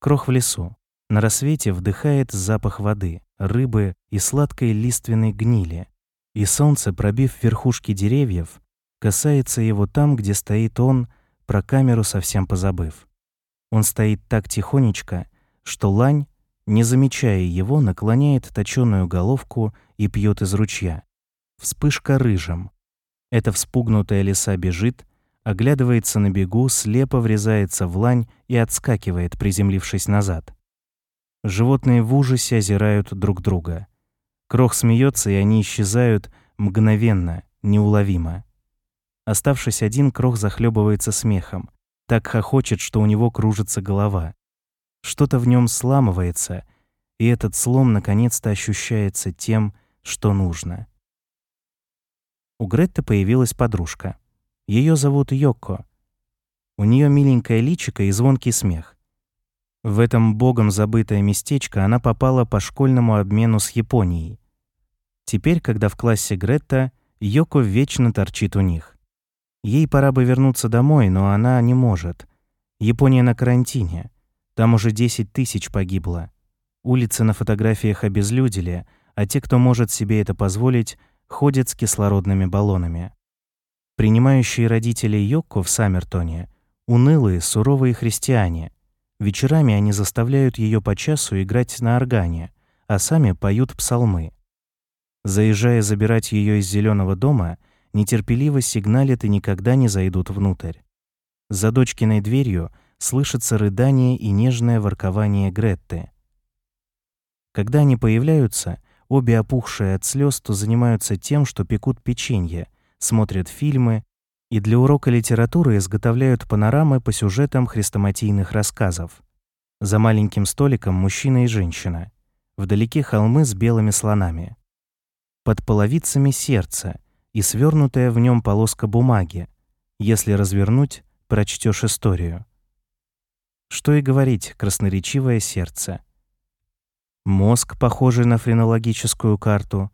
Крох в лесу. На рассвете вдыхает запах воды, рыбы и сладкой лиственной гнили. И солнце, пробив верхушки деревьев, касается его там, где стоит он, про камеру совсем позабыв. Он стоит так тихонечко, что лань, не замечая его, наклоняет точёную головку и пьет из ручья. Вспышка рыжим. Эта вспугнутая лиса бежит, оглядывается на бегу, слепо врезается в лань и отскакивает, приземлившись назад. Животные в ужасе озирают друг друга. Крох смеется, и они исчезают мгновенно, неуловимо. Оставшись один, Крох захлебывается смехом. Так хохочет, что у него кружится голова. Что-то в нем сламывается, и этот слом наконец-то ощущается тем, что нужно. У Гретты появилась подружка. Ее зовут Йоко. У нее миленькое личико и звонкий смех. В этом богом забытое местечко она попала по школьному обмену с Японией. Теперь, когда в классе Гретта, Йоко вечно торчит у них. Ей пора бы вернуться домой, но она не может. Япония на карантине. Там уже 10 тысяч погибло. Улицы на фотографиях обезлюдили, а те, кто может себе это позволить, ходят с кислородными баллонами. Принимающие родители Йоко в Саммертоне — унылые, суровые христиане — Вечерами они заставляют ее по часу играть на органе, а сами поют псалмы. Заезжая забирать ее из зеленого дома, нетерпеливо сигналят и никогда не зайдут внутрь. За дочкиной дверью слышится рыдание и нежное воркование Гретты. Когда они появляются, обе опухшие от слез, то занимаются тем, что пекут печенье, смотрят фильмы и для урока литературы изготовляют панорамы по сюжетам хрестоматийных рассказов. За маленьким столиком мужчина и женщина. Вдалеке холмы с белыми слонами. Под половицами сердце и свернутая в нем полоска бумаги. Если развернуть, прочтешь историю. Что и говорить, красноречивое сердце. Мозг, похожий на френологическую карту,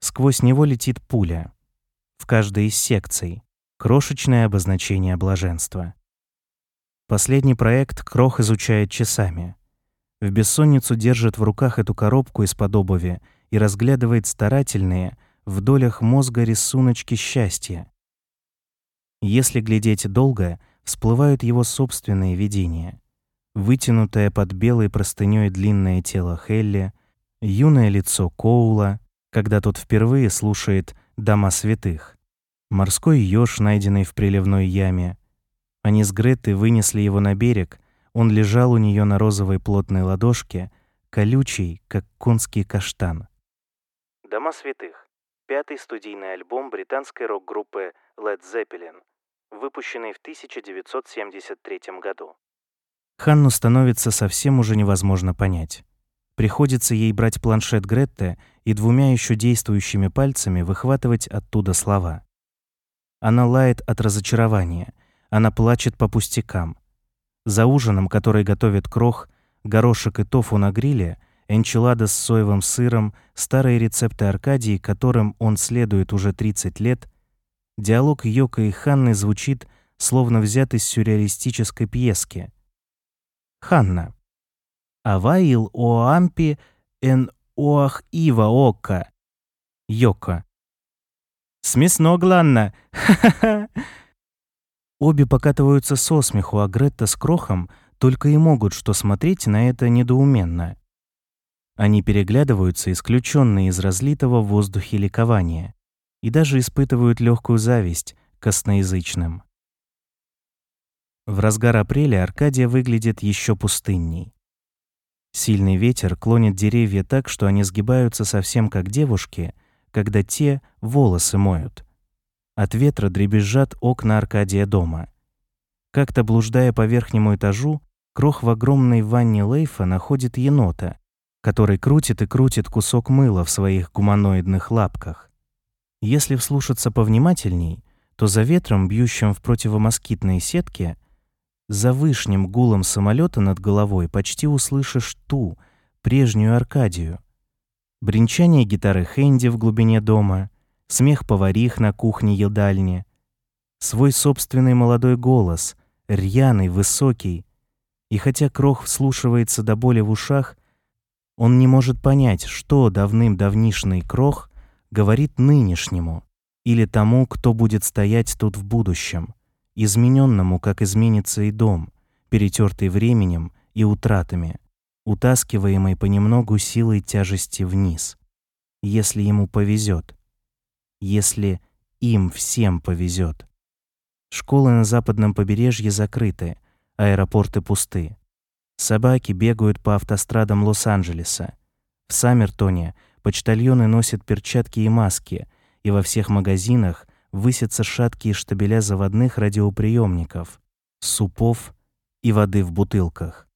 сквозь него летит пуля. В каждой из секций Крошечное обозначение блаженства. Последний проект Крох изучает часами. В бессонницу держит в руках эту коробку из-под обуви и разглядывает старательные, в долях мозга рисуночки счастья. Если глядеть долго, всплывают его собственные видения. Вытянутое под белой простынёй длинное тело Хелли, юное лицо Коула, когда тот впервые слушает «Дома святых», Морской еж, найденный в приливной яме. Они с Гретой вынесли его на берег. Он лежал у нее на розовой плотной ладошке, колючий, как конский каштан. «Дома святых» — пятый студийный альбом британской рок-группы Led Zeppelin, выпущенный в 1973 году. Ханну становится совсем уже невозможно понять. Приходится ей брать планшет Гретте и двумя еще действующими пальцами выхватывать оттуда слова. Она лает от разочарования. Она плачет по пустякам. За ужином, который готовит крох, горошек и тофу на гриле, энчилада с соевым сыром, старые рецепты Аркадии, которым он следует уже 30 лет, диалог Йока и Ханны звучит, словно взят из сюрреалистической пьески. Ханна. «Аваил оампи эн оах ива ока». Йока. Смесно, Гланна! Ха-ха-ха!» Обе покатываются со смеху, а Гретта с Крохом только и могут что смотреть на это недоуменно. Они переглядываются, исключенные из разлитого в воздухе ликования, и даже испытывают легкую зависть к косноязычным. В разгар апреля Аркадия выглядит еще пустынней. Сильный ветер клонит деревья так, что они сгибаются совсем как девушки — когда те волосы моют. От ветра дребезжат окна Аркадия дома. Как-то блуждая по верхнему этажу, Крох в огромной ванне Лейфа находит енота, который крутит и крутит кусок мыла в своих гуманоидных лапках. Если вслушаться повнимательней, то за ветром, бьющим в противомоскитные сетки, за вышним гулом самолета над головой почти услышишь ту, прежнюю Аркадию, бренчание гитары Хэнди в глубине дома, смех поварих на кухне-едальне, свой собственный молодой голос, рьяный, высокий, И хотя Крох вслушивается до боли в ушах, он не может понять, что давным-давнишний Крох говорит нынешнему или тому, кто будет стоять тут в будущем, измененному, как изменится и дом, перетертый временем и утратами, утаскиваемый понемногу силой тяжести вниз, если ему повезет, если им всем повезет. Школы на западном побережье закрыты, аэропорты пусты. Собаки бегают по автострадам Лос-Анджелеса. В Саммертоне почтальоны носят перчатки и маски, и во всех магазинах высятся шаткие штабеля заводных радиоприемников, супов и воды в бутылках.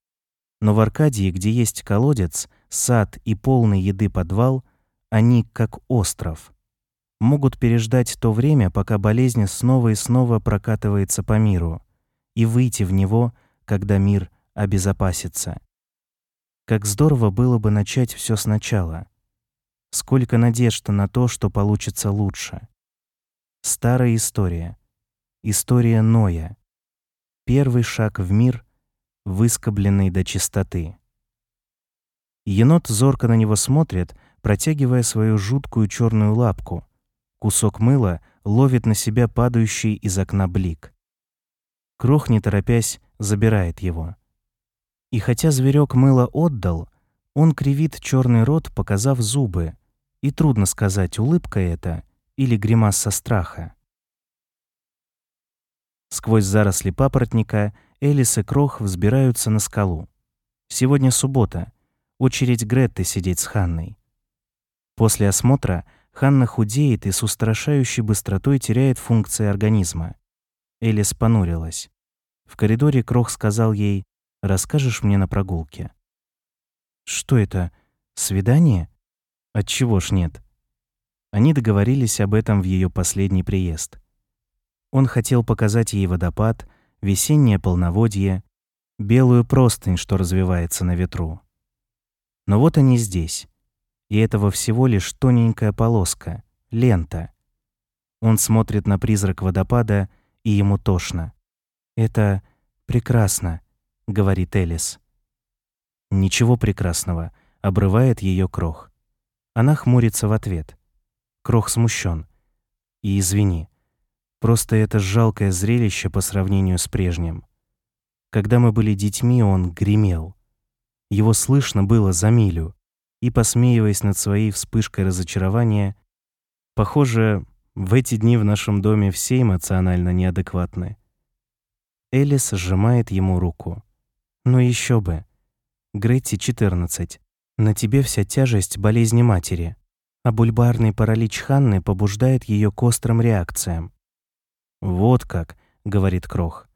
Но в Аркадии, где есть колодец, сад и полный еды подвал, они как остров. Могут переждать то время, пока болезнь снова и снова прокатывается по миру, и выйти в него, когда мир обезопасится. Как здорово было бы начать все сначала. Сколько надежд на то, что получится лучше. Старая история. История Ноя. Первый шаг в мир, выскобленный до чистоты. Енот зорко на него смотрит, протягивая свою жуткую черную лапку. Кусок мыла ловит на себя падающий из окна блик. Крох, не торопясь, забирает его. И хотя зверек мыло отдал, он кривит черный рот, показав зубы, и трудно сказать, улыбка это или гримаса страха. Сквозь заросли папоротника Элис и Крох взбираются на скалу. Сегодня суббота, очередь Гретты сидеть с Ханной. После осмотра Ханна худеет и с устрашающей быстротой теряет функции организма. Элис понурилась. В коридоре Крох сказал ей «Расскажешь мне на прогулке?» «Что это? Свидание?» «Отчего ж нет?» Они договорились об этом в ее последний приезд. Он хотел показать ей водопад, весеннее полноводье, белую простынь, что развивается на ветру. Но вот они здесь, и этого всего лишь тоненькая полоска, лента. Он смотрит на призрак водопада, и ему тошно. «Это прекрасно», — говорит Элис. «Ничего прекрасного», — обрывает ее Крох. Она хмурится в ответ. Крох смущен. «И извини, просто это жалкое зрелище по сравнению с прежним. Когда мы были детьми, он гремел. Его слышно было за милю и, посмеиваясь над своей вспышкой разочарования, похоже, в эти дни в нашем доме все эмоционально неадекватны. Элис сжимает ему руку. «Ну еще бы. Гретти 14. На тебе вся тяжесть болезни матери, а бульбарный паралич Ханны побуждает ее к острым реакциям». «Вот как», — говорит Крох.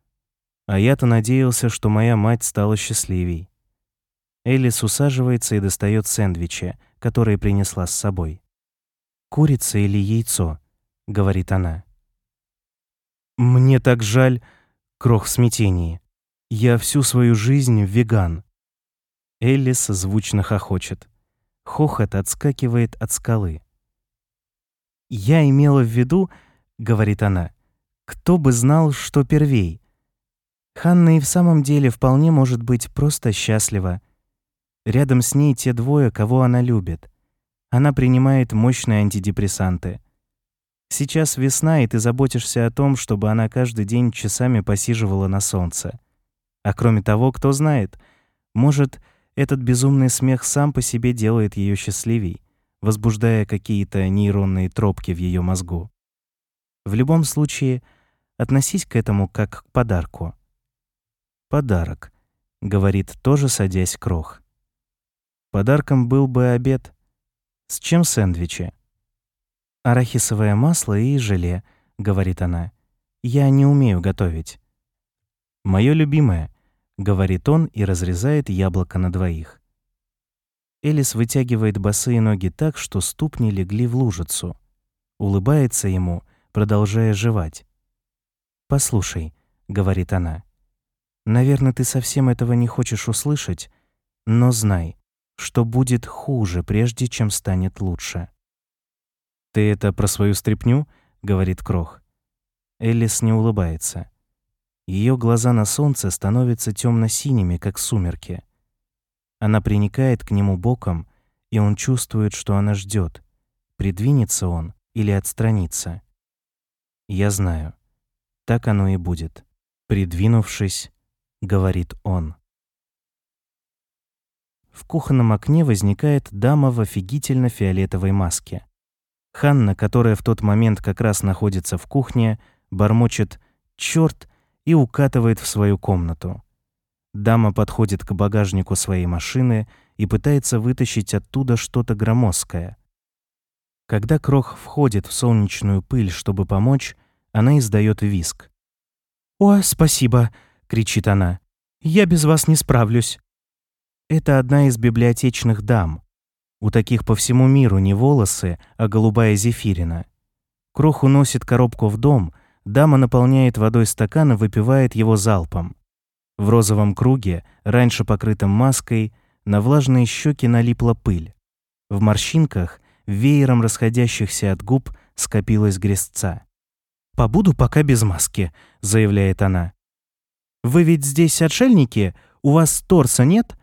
«А я-то надеялся, что моя мать стала счастливей. Элис усаживается и достает сэндвичи, которые принесла с собой. «Курица или яйцо?» — говорит она. «Мне так жаль», — Крох в смятении. «Я всю свою жизнь веган». Элис звучно хохочет. Хохот отскакивает от скалы. «Я имела в виду», — говорит она, — «кто бы знал, что первей». Ханна и в самом деле вполне может быть просто счастлива. Рядом с ней те двое, кого она любит. Она принимает мощные антидепрессанты. Сейчас весна, и ты заботишься о том, чтобы она каждый день часами посиживала на солнце. А кроме того, кто знает, может, этот безумный смех сам по себе делает ее счастливей, возбуждая какие-то нейронные тропки в ее мозгу. В любом случае, относись к этому как к подарку. «Подарок», — говорит, тоже садясь крох. Подарком был бы обед. С чем сэндвичи? Арахисовое масло и желе, говорит она. Я не умею готовить. Моё любимое, говорит он и разрезает яблоко на двоих. Элис вытягивает босые ноги так, что ступни легли в лужицу. Улыбается ему, продолжая жевать. «Послушай», — говорит она, — «наверное, ты совсем этого не хочешь услышать, но знай, что будет хуже, прежде чем станет лучше. «Ты это про свою стряпню?» — говорит Крох. Элис не улыбается. Ее глаза на солнце становятся темно-синими, как сумерки. Она приникает к нему боком, и он чувствует, что она ждет. Придвинется он или отстранится. Я знаю. Так оно и будет. Придвинувшись, говорит он. В кухонном окне возникает дама в офигительно фиолетовой маске. Ханна, которая в тот момент как раз находится в кухне, бормочет «Чёрт!» и укатывает в свою комнату. Дама подходит к багажнику своей машины и пытается вытащить оттуда что-то громоздкое. Когда Крох входит в солнечную пыль, чтобы помочь, она издает виск. «О, спасибо!» — кричит она. «Я без вас не справлюсь». Это одна из библиотечных дам. У таких по всему миру не волосы, а голубая зефирина. Крох уносит коробку в дом, дама наполняет водой стакан и выпивает его залпом. В розовом круге, раньше покрытом маской, на влажные щеки налипла пыль. В морщинках, веером расходящихся от губ, скопилась грязца. «Побуду пока без маски», — заявляет она. «Вы ведь здесь отшельники? У вас торса нет?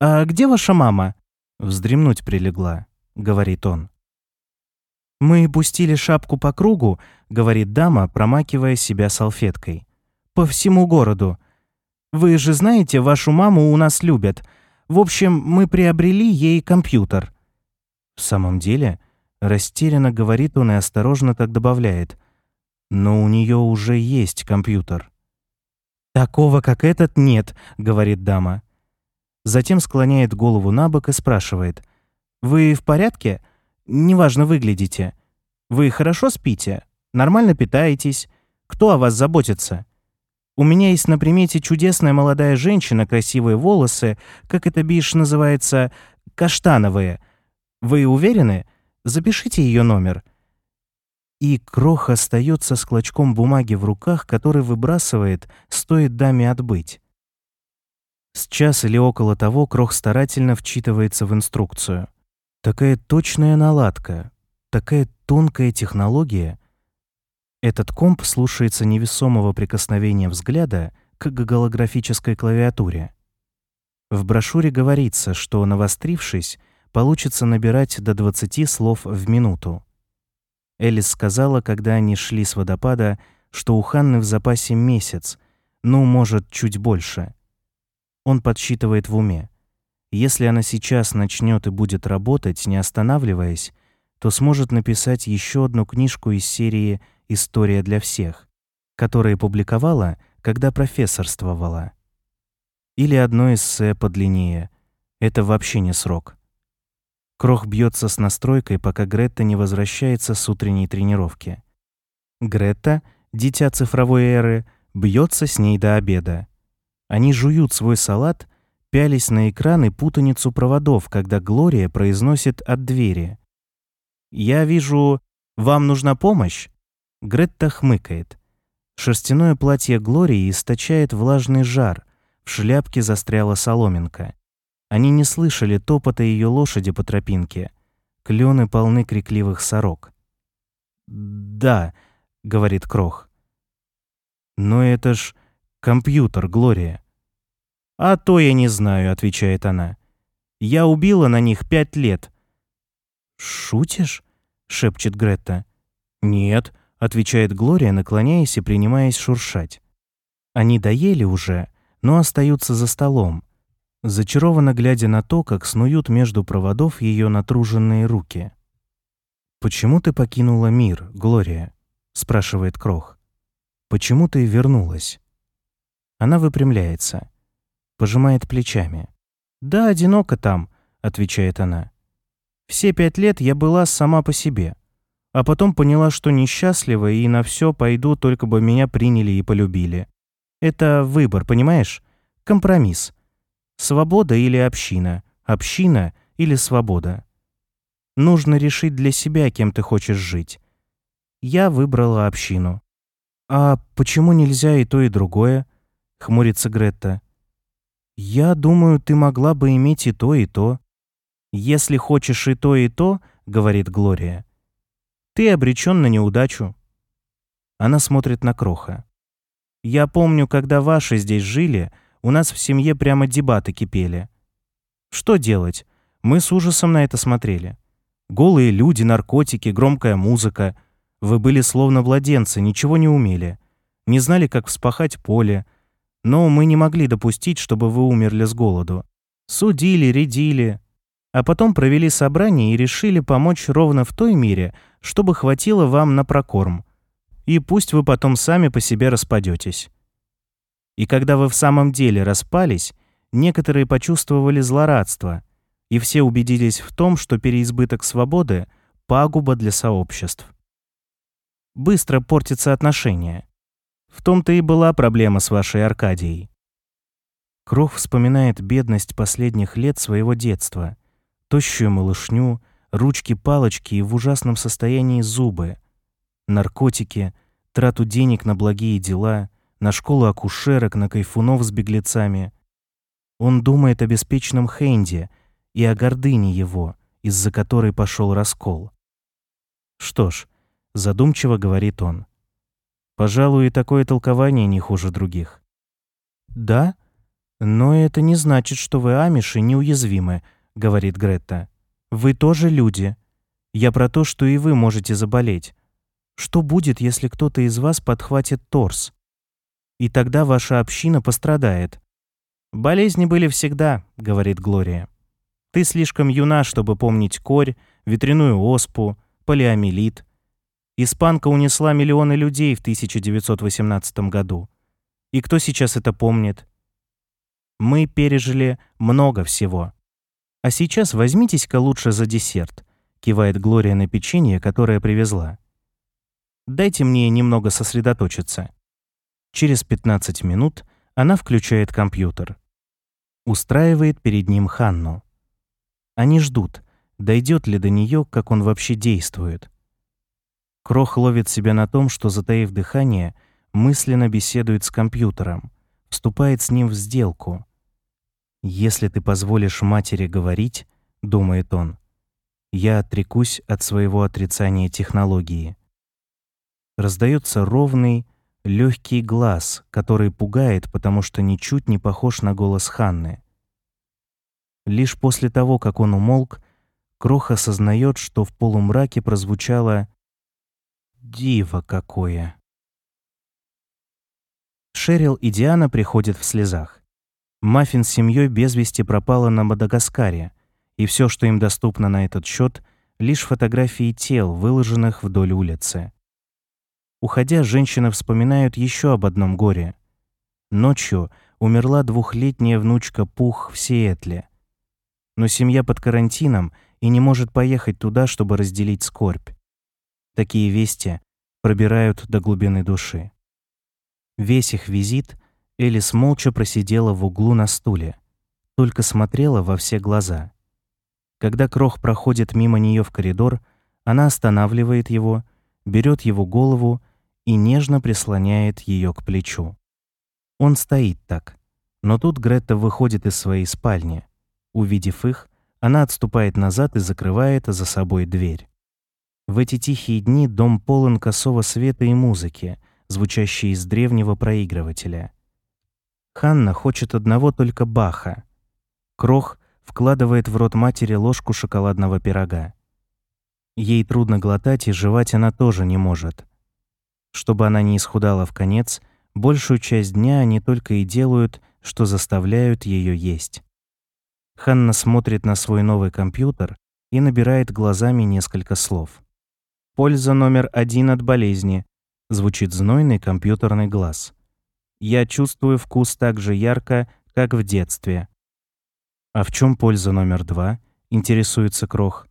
А где ваша мама?» «Вздремнуть прилегла», — говорит он. «Мы пустили шапку по кругу», — говорит дама, промакивая себя салфеткой. «По всему городу. Вы же знаете, вашу маму у нас любят. В общем, мы приобрели ей компьютер». «В самом деле?» — растерянно говорит он и осторожно так добавляет — но у нее уже есть компьютер. «Такого, как этот, нет», — говорит дама. Затем склоняет голову на бок и спрашивает. «Вы в порядке? Неважно выглядите. Вы хорошо спите? Нормально питаетесь? Кто о вас заботится? У меня есть на примете чудесная молодая женщина, красивые волосы, как это биш называется, каштановые. Вы уверены? Запишите ее номер и Крох остается с клочком бумаги в руках, который выбрасывает, стоит даме отбыть. С час или около того Крох старательно вчитывается в инструкцию. Такая точная наладка, такая тонкая технология. Этот комп слушается невесомого прикосновения взгляда к голографической клавиатуре. В брошюре говорится, что, навострившись, получится набирать до 20 слов в минуту. Элис сказала, когда они шли с водопада, что у Ханны в запасе месяц, ну, может, чуть больше. Он подсчитывает в уме. Если она сейчас начнет и будет работать, не останавливаясь, то сможет написать еще одну книжку из серии «История для всех», которую публиковала, когда профессорствовала. Или одно эссе подлиннее. Это вообще не срок. Крох бьется с настройкой, пока Гретта не возвращается с утренней тренировки. Гретта, дитя цифровой эры, бьется с ней до обеда. Они жуют свой салат, пялись на экран и путаницу проводов, когда Глория произносит от двери. «Я вижу, вам нужна помощь?» Гретта хмыкает. Шерстяное платье Глории источает влажный жар, в шляпке застряла соломинка. Они не слышали топота ее лошади по тропинке. Клены полны крикливых сорок. «Да», — говорит Крох. «Но это ж компьютер, Глория». «А то я не знаю», — отвечает она. «Я убила на них пять лет». «Шутишь?» — шепчет Гретта. «Нет», — отвечает Глория, наклоняясь и принимаясь шуршать. Они доели уже, но остаются за столом зачарованно глядя на то, как снуют между проводов ее натруженные руки. «Почему ты покинула мир, Глория?» — спрашивает Крох. «Почему ты вернулась?» Она выпрямляется, пожимает плечами. «Да, одиноко там», — отвечает она. «Все пять лет я была сама по себе, а потом поняла, что несчастлива и на все пойду, только бы меня приняли и полюбили. Это выбор, понимаешь? Компромисс. Свобода или община, община или свобода. Нужно решить для себя, кем ты хочешь жить. Я выбрала общину. А почему нельзя и то, и другое? Хмурится Гретта. Я думаю, ты могла бы иметь и то, и то. Если хочешь и то, и то, говорит Глория, ты обречен на неудачу. Она смотрит на Кроха. Я помню, когда ваши здесь жили, у нас в семье прямо дебаты кипели. Что делать? Мы с ужасом на это смотрели. Голые люди, наркотики, громкая музыка. Вы были словно младенцы, ничего не умели. Не знали, как вспахать поле. Но мы не могли допустить, чтобы вы умерли с голоду. Судили, редили. А потом провели собрание и решили помочь ровно в той мере, чтобы хватило вам на прокорм. И пусть вы потом сами по себе распадетесь. И когда вы в самом деле распались, некоторые почувствовали злорадство, и все убедились в том, что переизбыток свободы – пагуба для сообществ. Быстро портятся отношения. В том-то и была проблема с вашей Аркадией. Крох вспоминает бедность последних лет своего детства, тощую малышню, ручки-палочки и в ужасном состоянии зубы, наркотики, трату денег на благие дела, на школу акушерок, на кайфунов с беглецами. Он думает о беспечном Хэнди и о гордыне его, из-за которой пошел раскол. Что ж, задумчиво говорит он. Пожалуй, и такое толкование не хуже других. Да, но это не значит, что вы амиши неуязвимы, говорит Гретта. Вы тоже люди. Я про то, что и вы можете заболеть. Что будет, если кто-то из вас подхватит торс? И тогда ваша община пострадает. Болезни были всегда, говорит Глория. Ты слишком юна, чтобы помнить корь, ветряную оспу, полиомиелит. Испанка унесла миллионы людей в 1918 году. И кто сейчас это помнит? Мы пережили много всего. А сейчас возьмитесь-ка лучше за десерт, кивает Глория на печенье, которое привезла. Дайте мне немного сосредоточиться. Через 15 минут она включает компьютер. Устраивает перед ним Ханну. Они ждут, дойдет ли до нее, как он вообще действует. Крох ловит себя на том, что, затаив дыхание, мысленно беседует с компьютером, вступает с ним в сделку. «Если ты позволишь матери говорить, — думает он, — я отрекусь от своего отрицания технологии». Раздается ровный, легкий глаз, который пугает, потому что ничуть не похож на голос Ханны. Лишь после того, как он умолк, Крох осознает, что в полумраке прозвучало Диво какое! Шерил и Диана приходят в слезах. Маффин с семьей без вести пропала на Мадагаскаре, и все, что им доступно на этот счет, лишь фотографии тел, выложенных вдоль улицы. Уходя, женщины вспоминают еще об одном горе. Ночью умерла двухлетняя внучка Пух в Сиэтле. Но семья под карантином и не может поехать туда, чтобы разделить скорбь. Такие вести пробирают до глубины души. Весь их визит Элис молча просидела в углу на стуле, только смотрела во все глаза. Когда Крох проходит мимо нее в коридор, она останавливает его, берет его голову и нежно прислоняет ее к плечу. Он стоит так, но тут Гретта выходит из своей спальни. Увидев их, она отступает назад и закрывает за собой дверь. В эти тихие дни дом полон косого света и музыки, звучащей из древнего проигрывателя. Ханна хочет одного только Баха. Крох вкладывает в рот матери ложку шоколадного пирога. Ей трудно глотать, и жевать она тоже не может. Чтобы она не исхудала в конец, большую часть дня они только и делают, что заставляют ее есть. Ханна смотрит на свой новый компьютер и набирает глазами несколько слов. Польза номер один от болезни. Звучит знойный компьютерный глаз. Я чувствую вкус так же ярко, как в детстве. А в чем польза номер два? Интересуется Крох.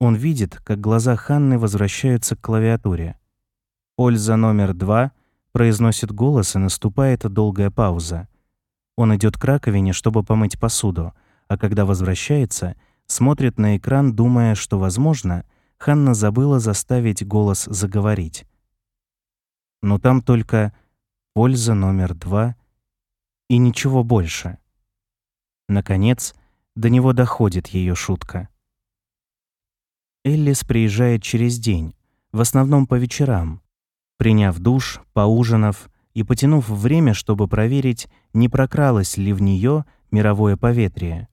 Он видит, как глаза Ханны возвращаются к клавиатуре. Польза номер два произносит голос и наступает долгая пауза. Он идет к раковине, чтобы помыть посуду, а когда возвращается, смотрит на экран, думая, что, возможно, Ханна забыла заставить голос заговорить. Но там только польза номер два и ничего больше. Наконец, до него доходит ее шутка. Эллис приезжает через день, в основном по вечерам. Приняв душ, поужинав, и потянув время, чтобы проверить, не прокралось ли в нее мировое поветрие.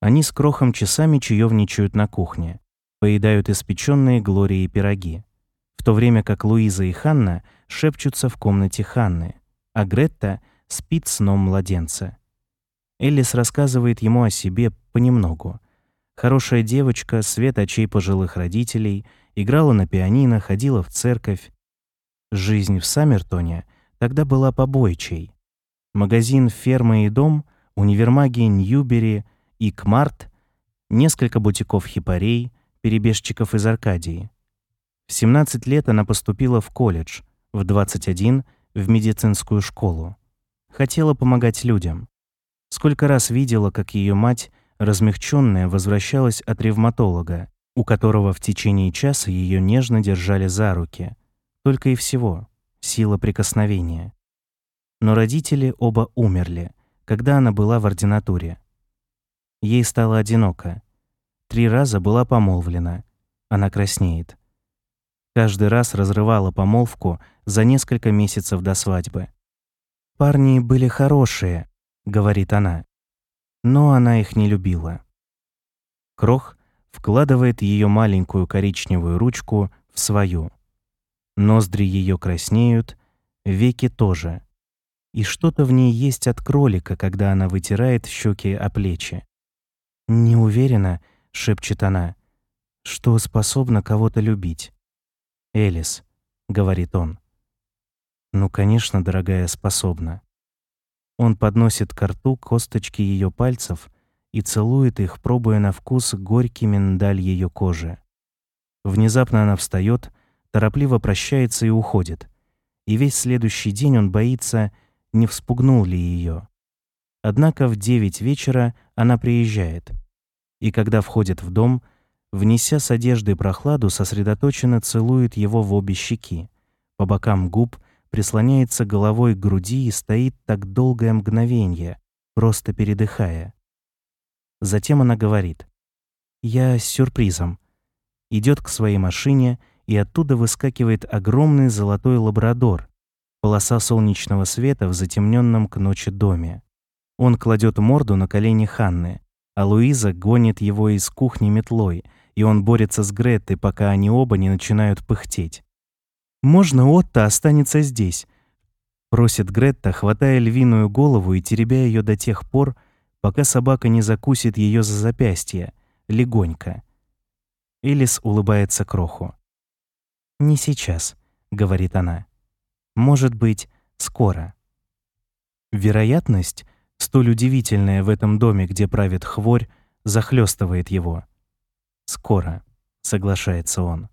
Они с Крохом часами чаевничают на кухне, поедают испеченные Глории пироги, в то время как Луиза и Ханна шепчутся в комнате Ханны, а Гретта спит сном младенца. Эллис рассказывает ему о себе понемногу. Хорошая девочка, свет очей пожилых родителей, играла на пианино, ходила в церковь. Жизнь в Саммертоне тогда была побойчей. Магазин «Ферма и дом», универмаги «Ньюбери» и «Кмарт», несколько бутиков хипарей, перебежчиков из Аркадии. В 17 лет она поступила в колледж, в 21 — в медицинскую школу. Хотела помогать людям. Сколько раз видела, как ее мать, размягченная, возвращалась от ревматолога, у которого в течение часа ее нежно держали за руки. Только и всего — сила прикосновения. Но родители оба умерли, когда она была в ординатуре. Ей стало одиноко. Три раза была помолвлена. Она краснеет. Каждый раз разрывала помолвку за несколько месяцев до свадьбы. «Парни были хорошие», — говорит она. Но она их не любила. Крох вкладывает ее маленькую коричневую ручку в свою. Ноздри ее краснеют, веки тоже. И что-то в ней есть от кролика, когда она вытирает щеки о плечи. «Не уверена», — шепчет она, — «что способна кого-то любить». «Элис», — говорит он. «Ну, конечно, дорогая, способна». Он подносит к рту косточки ее пальцев и целует их, пробуя на вкус горький миндаль ее кожи. Внезапно она встает, торопливо прощается и уходит. И весь следующий день он боится, не вспугнул ли ее. Однако в девять вечера она приезжает. И когда входит в дом, внеся с одежды прохладу, сосредоточенно целует его в обе щеки, по бокам губ — прислоняется головой к груди и стоит так долгое мгновение, просто передыхая. Затем она говорит «Я с сюрпризом». Идет к своей машине, и оттуда выскакивает огромный золотой лабрадор, полоса солнечного света в затемненном к ночи доме. Он кладет морду на колени Ханны, а Луиза гонит его из кухни метлой, и он борется с Греттой, пока они оба не начинают пыхтеть. «Можно Отто останется здесь?» Просит Гретта, хватая львиную голову и теребя ее до тех пор, пока собака не закусит ее за запястье, легонько. Элис улыбается Кроху. «Не сейчас», — говорит она. «Может быть, скоро». Вероятность, столь удивительная в этом доме, где правит хворь, захлестывает его. «Скоро», — соглашается он.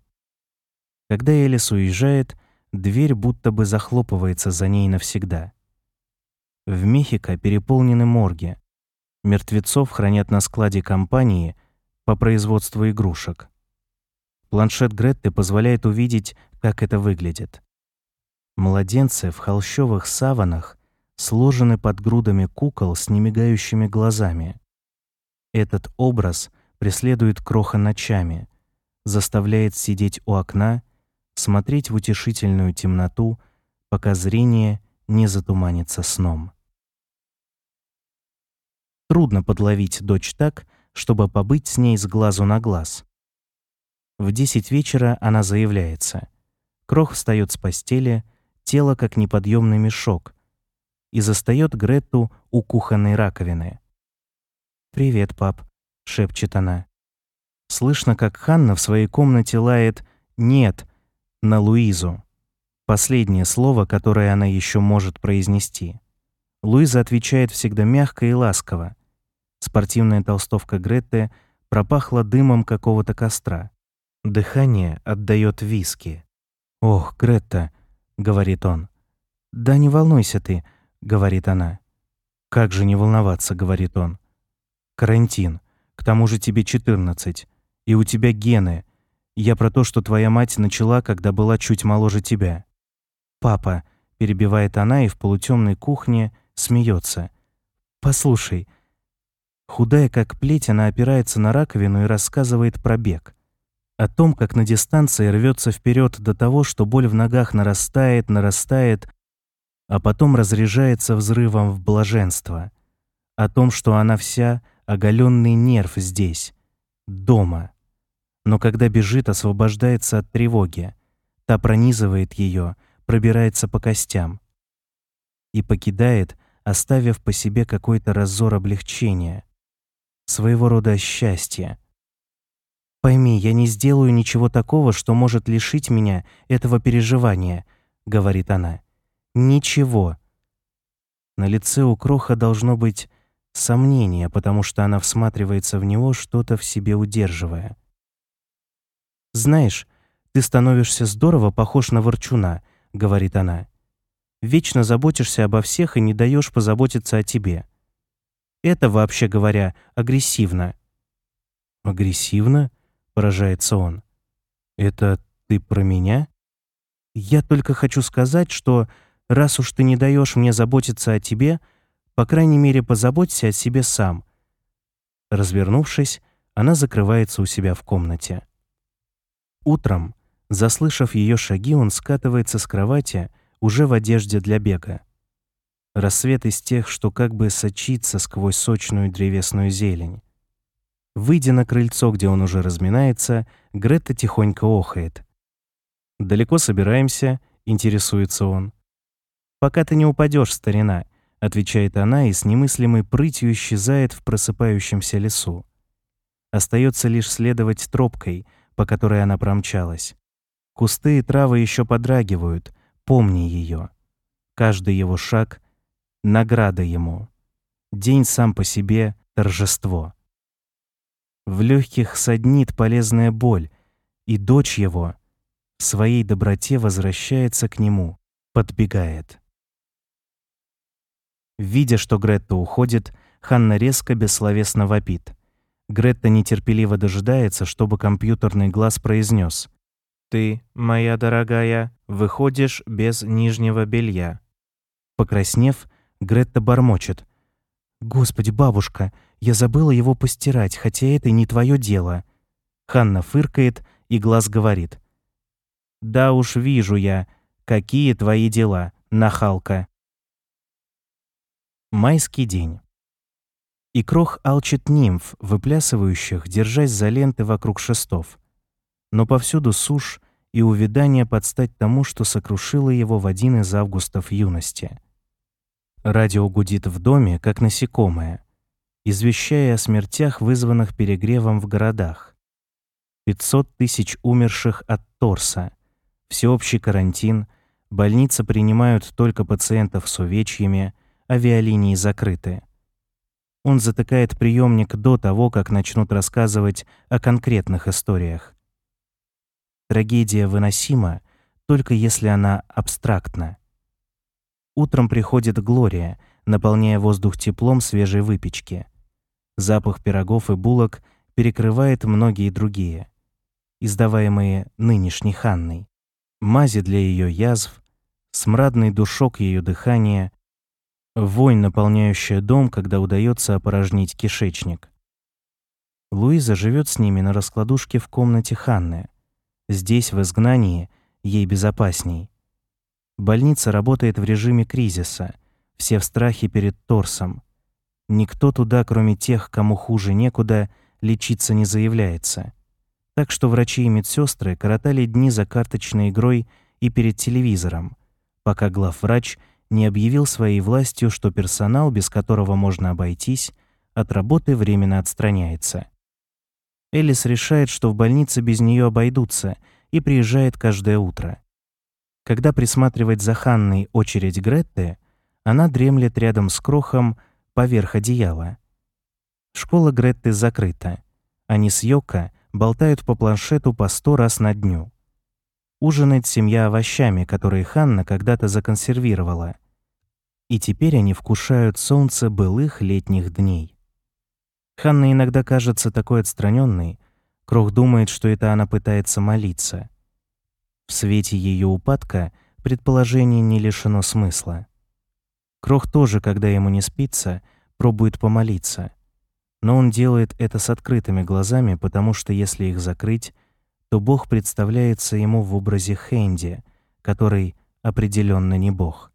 Когда Элис уезжает, дверь будто бы захлопывается за ней навсегда. В Мехико переполнены морги. Мертвецов хранят на складе компании по производству игрушек. Планшет Гретты позволяет увидеть, как это выглядит. Младенцы в холщовых саванах сложены под грудами кукол с немигающими глазами. Этот образ преследует кроха ночами, заставляет сидеть у окна смотреть в утешительную темноту, пока зрение не затуманится сном. Трудно подловить дочь так, чтобы побыть с ней с глазу на глаз. В десять вечера она заявляется. Крох встает с постели, тело как неподъемный мешок, и застает Гретту у кухонной раковины. «Привет, пап», — шепчет она. Слышно, как Ханна в своей комнате лает «нет», на Луизу. Последнее слово, которое она еще может произнести. Луиза отвечает всегда мягко и ласково. Спортивная толстовка Гретты пропахла дымом какого-то костра. Дыхание отдает виски. «Ох, Гретта», — говорит он. «Да не волнуйся ты», — говорит она. «Как же не волноваться», — говорит он. «Карантин. К тому же тебе 14. И у тебя гены. Я про то, что твоя мать начала, когда была чуть моложе тебя. Папа, перебивает она и в полутемной кухне смеется. Послушай. Худая как плеть, она опирается на раковину и рассказывает про бег. О том, как на дистанции рвется вперед до того, что боль в ногах нарастает, нарастает. а потом разряжается взрывом в блаженство. О том, что она вся оголенный нерв здесь, дома. Но когда бежит, освобождается от тревоги. Та пронизывает ее, пробирается по костям. И покидает, оставив по себе какой-то разор облегчения. Своего рода счастье. «Пойми, я не сделаю ничего такого, что может лишить меня этого переживания», — говорит она. «Ничего». На лице у Кроха должно быть сомнение, потому что она всматривается в него, что-то в себе удерживая. «Знаешь, ты становишься здорово похож на ворчуна», — говорит она. «Вечно заботишься обо всех и не даешь позаботиться о тебе. Это, вообще говоря, агрессивно». «Агрессивно?» — поражается он. «Это ты про меня?» «Я только хочу сказать, что раз уж ты не даешь мне заботиться о тебе, по крайней мере, позаботься о себе сам». Развернувшись, она закрывается у себя в комнате. Утром, заслышав ее шаги, он скатывается с кровати уже в одежде для бега. Рассвет из тех, что как бы сочится сквозь сочную древесную зелень. Выйдя на крыльцо, где он уже разминается, Гретта тихонько охает. «Далеко собираемся?» — интересуется он. «Пока ты не упадешь, старина», — отвечает она и с немыслимой прытью исчезает в просыпающемся лесу. Остается лишь следовать тропкой, по которой она промчалась. Кусты и травы еще подрагивают, помни ее. Каждый его шаг — награда ему. День сам по себе — торжество. В легких саднит полезная боль, и дочь его в своей доброте возвращается к нему, подбегает. Видя, что Гретта уходит, Ханна резко бессловесно вопит. Гретта нетерпеливо дожидается, чтобы компьютерный глаз произнес: «Ты, моя дорогая, выходишь без нижнего белья». Покраснев, Гретта бормочет. «Господи, бабушка, я забыла его постирать, хотя это не твое дело». Ханна фыркает, и глаз говорит. «Да уж вижу я, какие твои дела, нахалка». Майский день. И крох алчит нимф, выплясывающих, держась за ленты вокруг шестов. Но повсюду сушь и увядание подстать тому, что сокрушило его в один из августов юности. Радио гудит в доме, как насекомое, извещая о смертях, вызванных перегревом в городах. 500 тысяч умерших от торса, всеобщий карантин, больницы принимают только пациентов с увечьями, авиалинии закрыты. Он затыкает приемник до того, как начнут рассказывать о конкретных историях. Трагедия выносима, только если она абстрактна. Утром приходит Глория, наполняя воздух теплом свежей выпечки. Запах пирогов и булок перекрывает многие другие, издаваемые нынешней Ханной. Мази для ее язв, смрадный душок ее дыхания, вонь, наполняющая дом, когда удается опорожнить кишечник. Луиза живет с ними на раскладушке в комнате Ханны. Здесь, в изгнании, ей безопасней. Больница работает в режиме кризиса. Все в страхе перед торсом. Никто туда, кроме тех, кому хуже некуда, лечиться не заявляется. Так что врачи и медсестры коротали дни за карточной игрой и перед телевизором, пока главврач не объявил своей властью, что персонал, без которого можно обойтись, от работы временно отстраняется. Элис решает, что в больнице без нее обойдутся, и приезжает каждое утро. Когда присматривать за Ханной очередь Гретты, она дремлет рядом с Крохом поверх одеяла. Школа Гретты закрыта. Они с Йока болтают по планшету по сто раз на дню. Ужинает семья овощами, которые Ханна когда-то законсервировала. И теперь они вкушают солнце былых летних дней. Ханна иногда кажется такой отстраненной. Крох думает, что это она пытается молиться. В свете ее упадка предположение не лишено смысла. Крох тоже, когда ему не спится, пробует помолиться. Но он делает это с открытыми глазами, потому что если их закрыть, то Бог представляется ему в образе Хэнди, который определенно не Бог.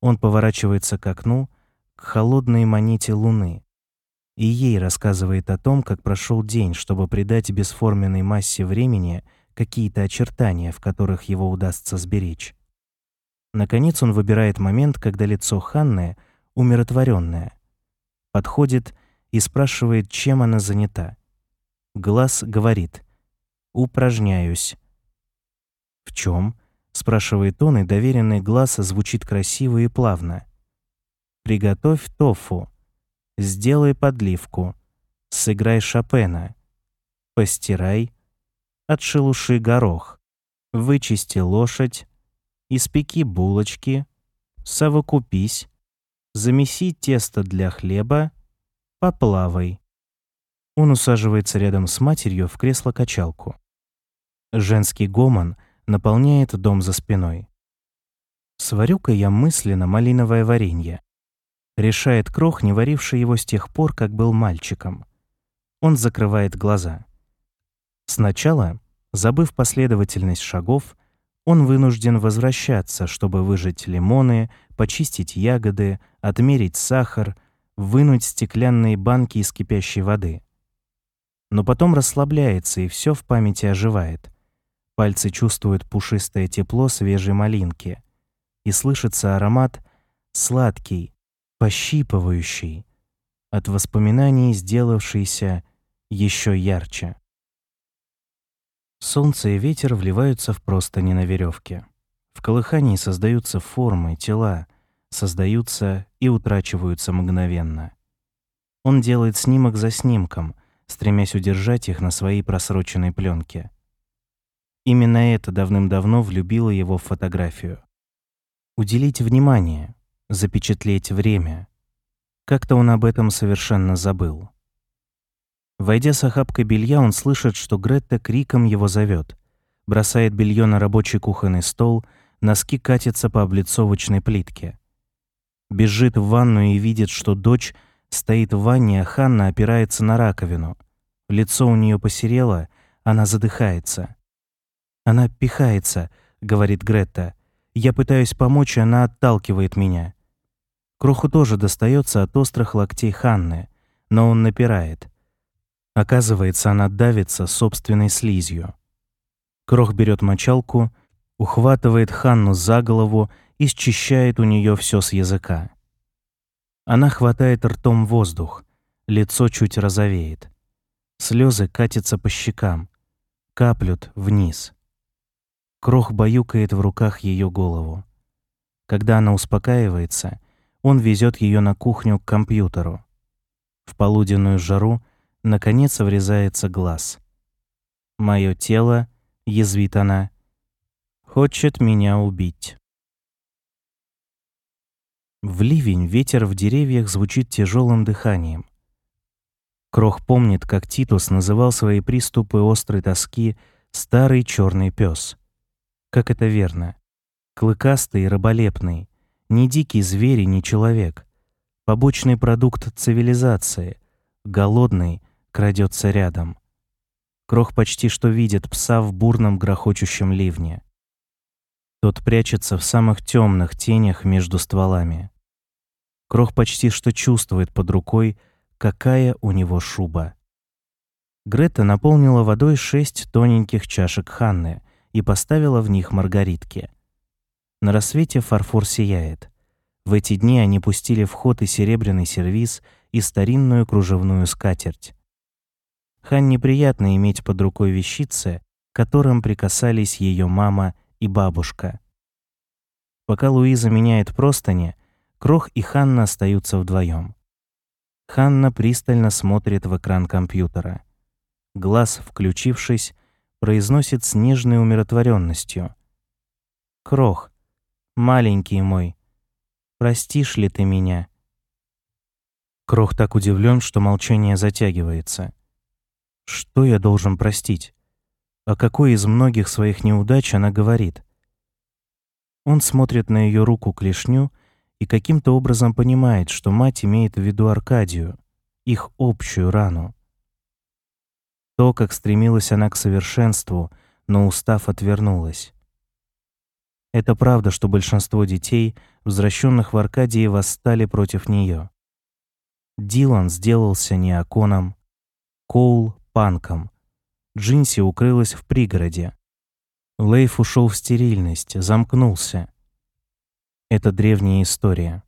Он поворачивается к окну, к холодной монете луны, и ей рассказывает о том, как прошел день, чтобы придать бесформенной массе времени какие-то очертания, в которых его удастся сберечь. Наконец он выбирает момент, когда лицо Ханны умиротворенное, подходит и спрашивает, чем она занята. Глаз говорит «Упражняюсь». «В чем?» — спрашивает он, и доверенный глаз звучит красиво и плавно. «Приготовь тофу. Сделай подливку. Сыграй Шопена. Постирай. Отшелуши горох. Вычисти лошадь. Испеки булочки. Совокупись. Замеси тесто для хлеба. Поплавай. Он усаживается рядом с матерью в кресло-качалку. Женский гомон наполняет дом за спиной. Сварю-ка я мысленно малиновое варенье. Решает Крох, не варивший его с тех пор, как был мальчиком. Он закрывает глаза. Сначала, забыв последовательность шагов, он вынужден возвращаться, чтобы выжать лимоны, почистить ягоды, отмерить сахар, вынуть стеклянные банки из кипящей воды но потом расслабляется, и все в памяти оживает. Пальцы чувствуют пушистое тепло свежей малинки, и слышится аромат сладкий, пощипывающий, от воспоминаний сделавшийся еще ярче. Солнце и ветер вливаются в простыни на веревке. В колыхании создаются формы, тела, создаются и утрачиваются мгновенно. Он делает снимок за снимком, стремясь удержать их на своей просроченной пленке. Именно это давным-давно влюбило его в фотографию. Уделить внимание, запечатлеть время. Как-то он об этом совершенно забыл. Войдя с охапкой белья, он слышит, что Гретта криком его зовет, бросает белье на рабочий кухонный стол, носки катятся по облицовочной плитке. Бежит в ванну и видит, что дочь — Стоит в ванне, а Ханна опирается на раковину. Лицо у нее посерело, она задыхается. «Она пихается», — говорит Гретта. «Я пытаюсь помочь, и она отталкивает меня». Кроху тоже достается от острых локтей Ханны, но он напирает. Оказывается, она давится собственной слизью. Крох берет мочалку, ухватывает Ханну за голову и счищает у нее все с языка. Она хватает ртом воздух, лицо чуть розовеет. Слезы катятся по щекам, каплют вниз. Крох баюкает в руках ее голову. Когда она успокаивается, он везет ее на кухню к компьютеру. В полуденную жару наконец врезается глаз. «Мое тело», — язвит она, — «хочет меня убить». В ливень ветер в деревьях звучит тяжелым дыханием. Крох помнит, как Титус называл свои приступы острой тоски «старый черный пес». Как это верно. Клыкастый и раболепный. Не дикий зверь и не человек. Побочный продукт цивилизации. Голодный крадется рядом. Крох почти что видит пса в бурном грохочущем ливне. Тот прячется в самых темных тенях между стволами. Крох почти что чувствует под рукой, какая у него шуба. Грета наполнила водой шесть тоненьких чашек Ханны и поставила в них маргаритки. На рассвете фарфор сияет. В эти дни они пустили в ход и серебряный сервиз, и старинную кружевную скатерть. Ханне приятно иметь под рукой вещицы, которым прикасались ее мама и бабушка. Пока Луиза меняет простыни, Крох и Ханна остаются вдвоем. Ханна пристально смотрит в экран компьютера. Глаз, включившись, произносит с нежной умиротворенностью. «Крох, маленький мой, простишь ли ты меня?» Крох так удивлен, что молчание затягивается. «Что я должен простить?» О какой из многих своих неудач она говорит? Он смотрит на ее руку клешню и каким-то образом понимает, что мать имеет в виду Аркадию, их общую рану. То, как стремилась она к совершенству, но устав отвернулась. Это правда, что большинство детей, возвращенных в Аркадии, восстали против нее. Дилан сделался неоконом, Коул — панком, Джинси укрылась в пригороде. Лейф ушел в стерильность, замкнулся. Это древняя история.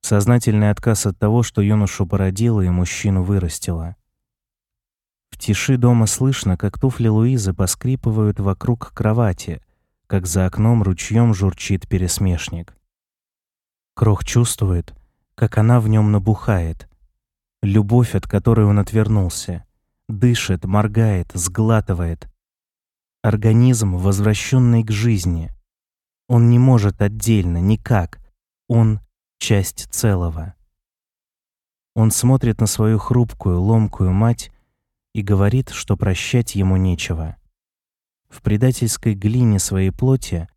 Сознательный отказ от того, что юношу породила и мужчину вырастила. В тиши дома слышно, как туфли Луизы поскрипывают вокруг кровати, как за окном ручьем журчит пересмешник. Крох чувствует, как она в нем набухает. Любовь, от которой он отвернулся. Дышит, моргает, сглатывает. Организм, возвращенный к жизни. Он не может отдельно, никак. Он — часть целого. Он смотрит на свою хрупкую, ломкую мать и говорит, что прощать ему нечего. В предательской глине своей плоти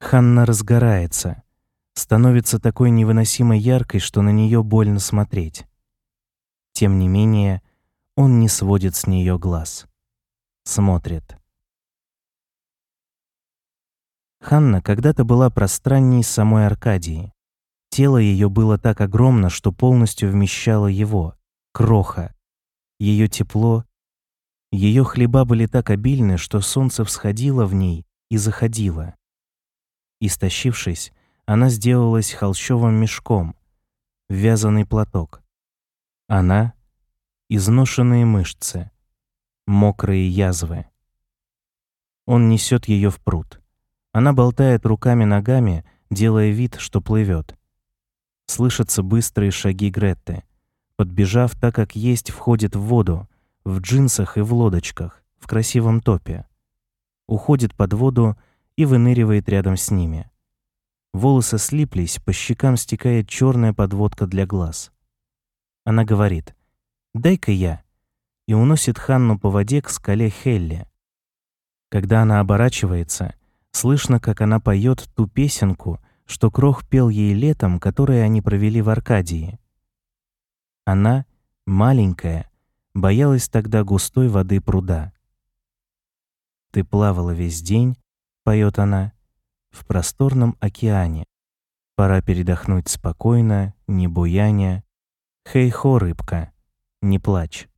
Ханна разгорается, становится такой невыносимо яркой, что на нее больно смотреть. Тем не менее, он не сводит с нее глаз. Смотрит. Ханна когда-то была пространней самой Аркадии. Тело ее было так огромно, что полностью вмещало его, кроха, ее тепло, ее хлеба были так обильны, что солнце всходило в ней и заходило. Истощившись, она сделалась холщовым мешком, вязаный платок. Она — изношенные мышцы, мокрые язвы. Он несет ее в пруд. Она болтает руками-ногами, делая вид, что плывет. Слышатся быстрые шаги Гретты подбежав так, как есть, входит в воду, в джинсах и в лодочках, в красивом топе. Уходит под воду и выныривает рядом с ними. Волосы слиплись, по щекам стекает черная подводка для глаз. Она говорит «Дай-ка я» и уносит Ханну по воде к скале Хелли. Когда она оборачивается, слышно, как она поет ту песенку, что Крох пел ей летом, которое они провели в Аркадии. Она, маленькая, боялась тогда густой воды пруда. «Ты плавала весь день», — поет она, — «в просторном океане. Пора передохнуть спокойно, не буяня. Хей-хо, рыбка, не плачь».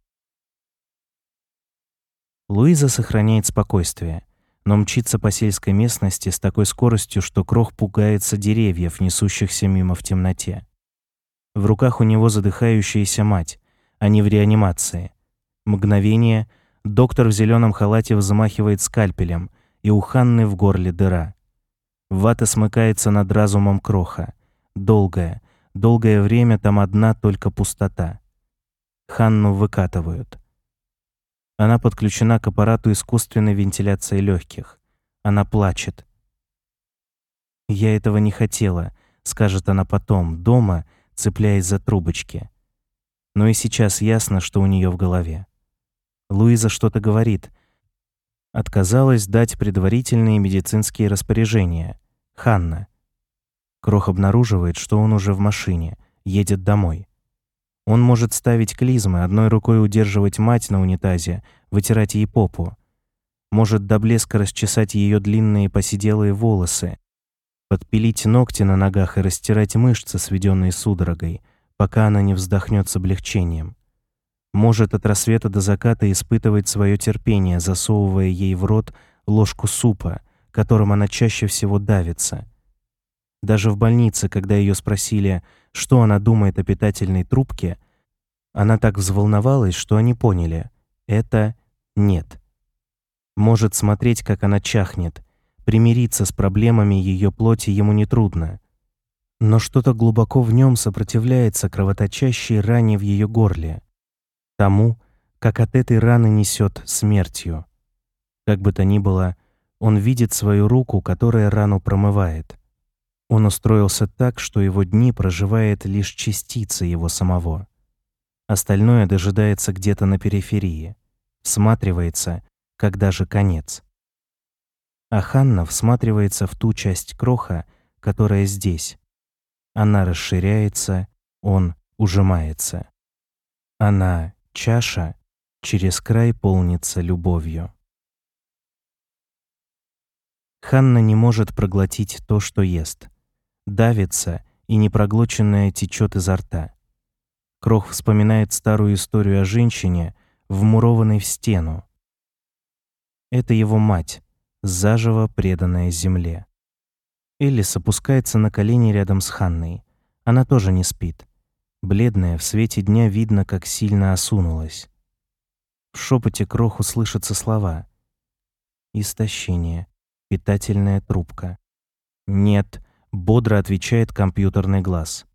Луиза сохраняет спокойствие, но мчится по сельской местности с такой скоростью, что крох пугается деревьев, несущихся мимо в темноте. В руках у него задыхающаяся мать, а не в реанимации. Мгновение, доктор в зеленом халате взмахивает скальпелем, и у Ханны в горле дыра. Вата смыкается над разумом кроха. Долгое, долгое время там одна только пустота. Ханну выкатывают. Она подключена к аппарату искусственной вентиляции легких. Она плачет. «Я этого не хотела», — скажет она потом, дома, — цепляясь за трубочки. Но и сейчас ясно, что у нее в голове. Луиза что-то говорит. Отказалась дать предварительные медицинские распоряжения. Ханна. Крох обнаруживает, что он уже в машине, едет домой. Он может ставить клизмы, одной рукой удерживать мать на унитазе, вытирать ей попу. Может до блеска расчесать ее длинные посиделые волосы, подпилить ногти на ногах и растирать мышцы, сведенные судорогой, пока она не вздохнет с облегчением. Может от рассвета до заката испытывать свое терпение, засовывая ей в рот ложку супа, которым она чаще всего давится. Даже в больнице, когда ее спросили, что она думает о питательной трубке, она так взволновалась, что они поняли — это нет. Может смотреть, как она чахнет — Примириться с проблемами ее плоти ему нетрудно. Но что-то глубоко в нем сопротивляется кровоточащей ране в ее горле. Тому, как от этой раны несет смертью. Как бы то ни было, он видит свою руку, которая рану промывает. Он устроился так, что его дни проживает лишь частица его самого. Остальное дожидается где-то на периферии, всматривается, когда же конец. А Ханна всматривается в ту часть кроха, которая здесь. Она расширяется, он ужимается. Она, чаша, через край полнится любовью. Ханна не может проглотить то, что ест. Давится, и непроглоченное течет изо рта. Крох вспоминает старую историю о женщине, вмурованной в стену. Это его мать, заживо преданная земле. Элис опускается на колени рядом с Ханной. Она тоже не спит. Бледная, в свете дня видно, как сильно осунулась. В шепоте кроху слышатся слова. Истощение. Питательная трубка. Нет, бодро отвечает компьютерный глаз.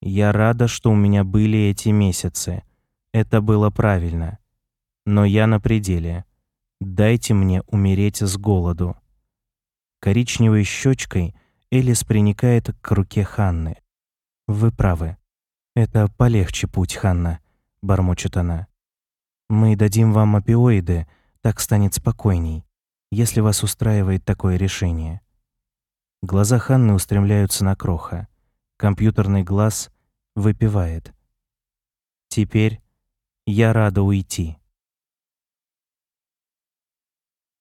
Я рада, что у меня были эти месяцы. Это было правильно. Но я на пределе. Дайте мне умереть с голоду. Коричневой щечкой Элис приникает к руке Ханны. Вы правы. Это полегче путь, Ханна, бормочет она. Мы дадим вам опиоиды, так станет спокойней, если вас устраивает такое решение. Глаза Ханны устремляются на Кроха. Компьютерный глаз выпивает. Теперь я рада уйти.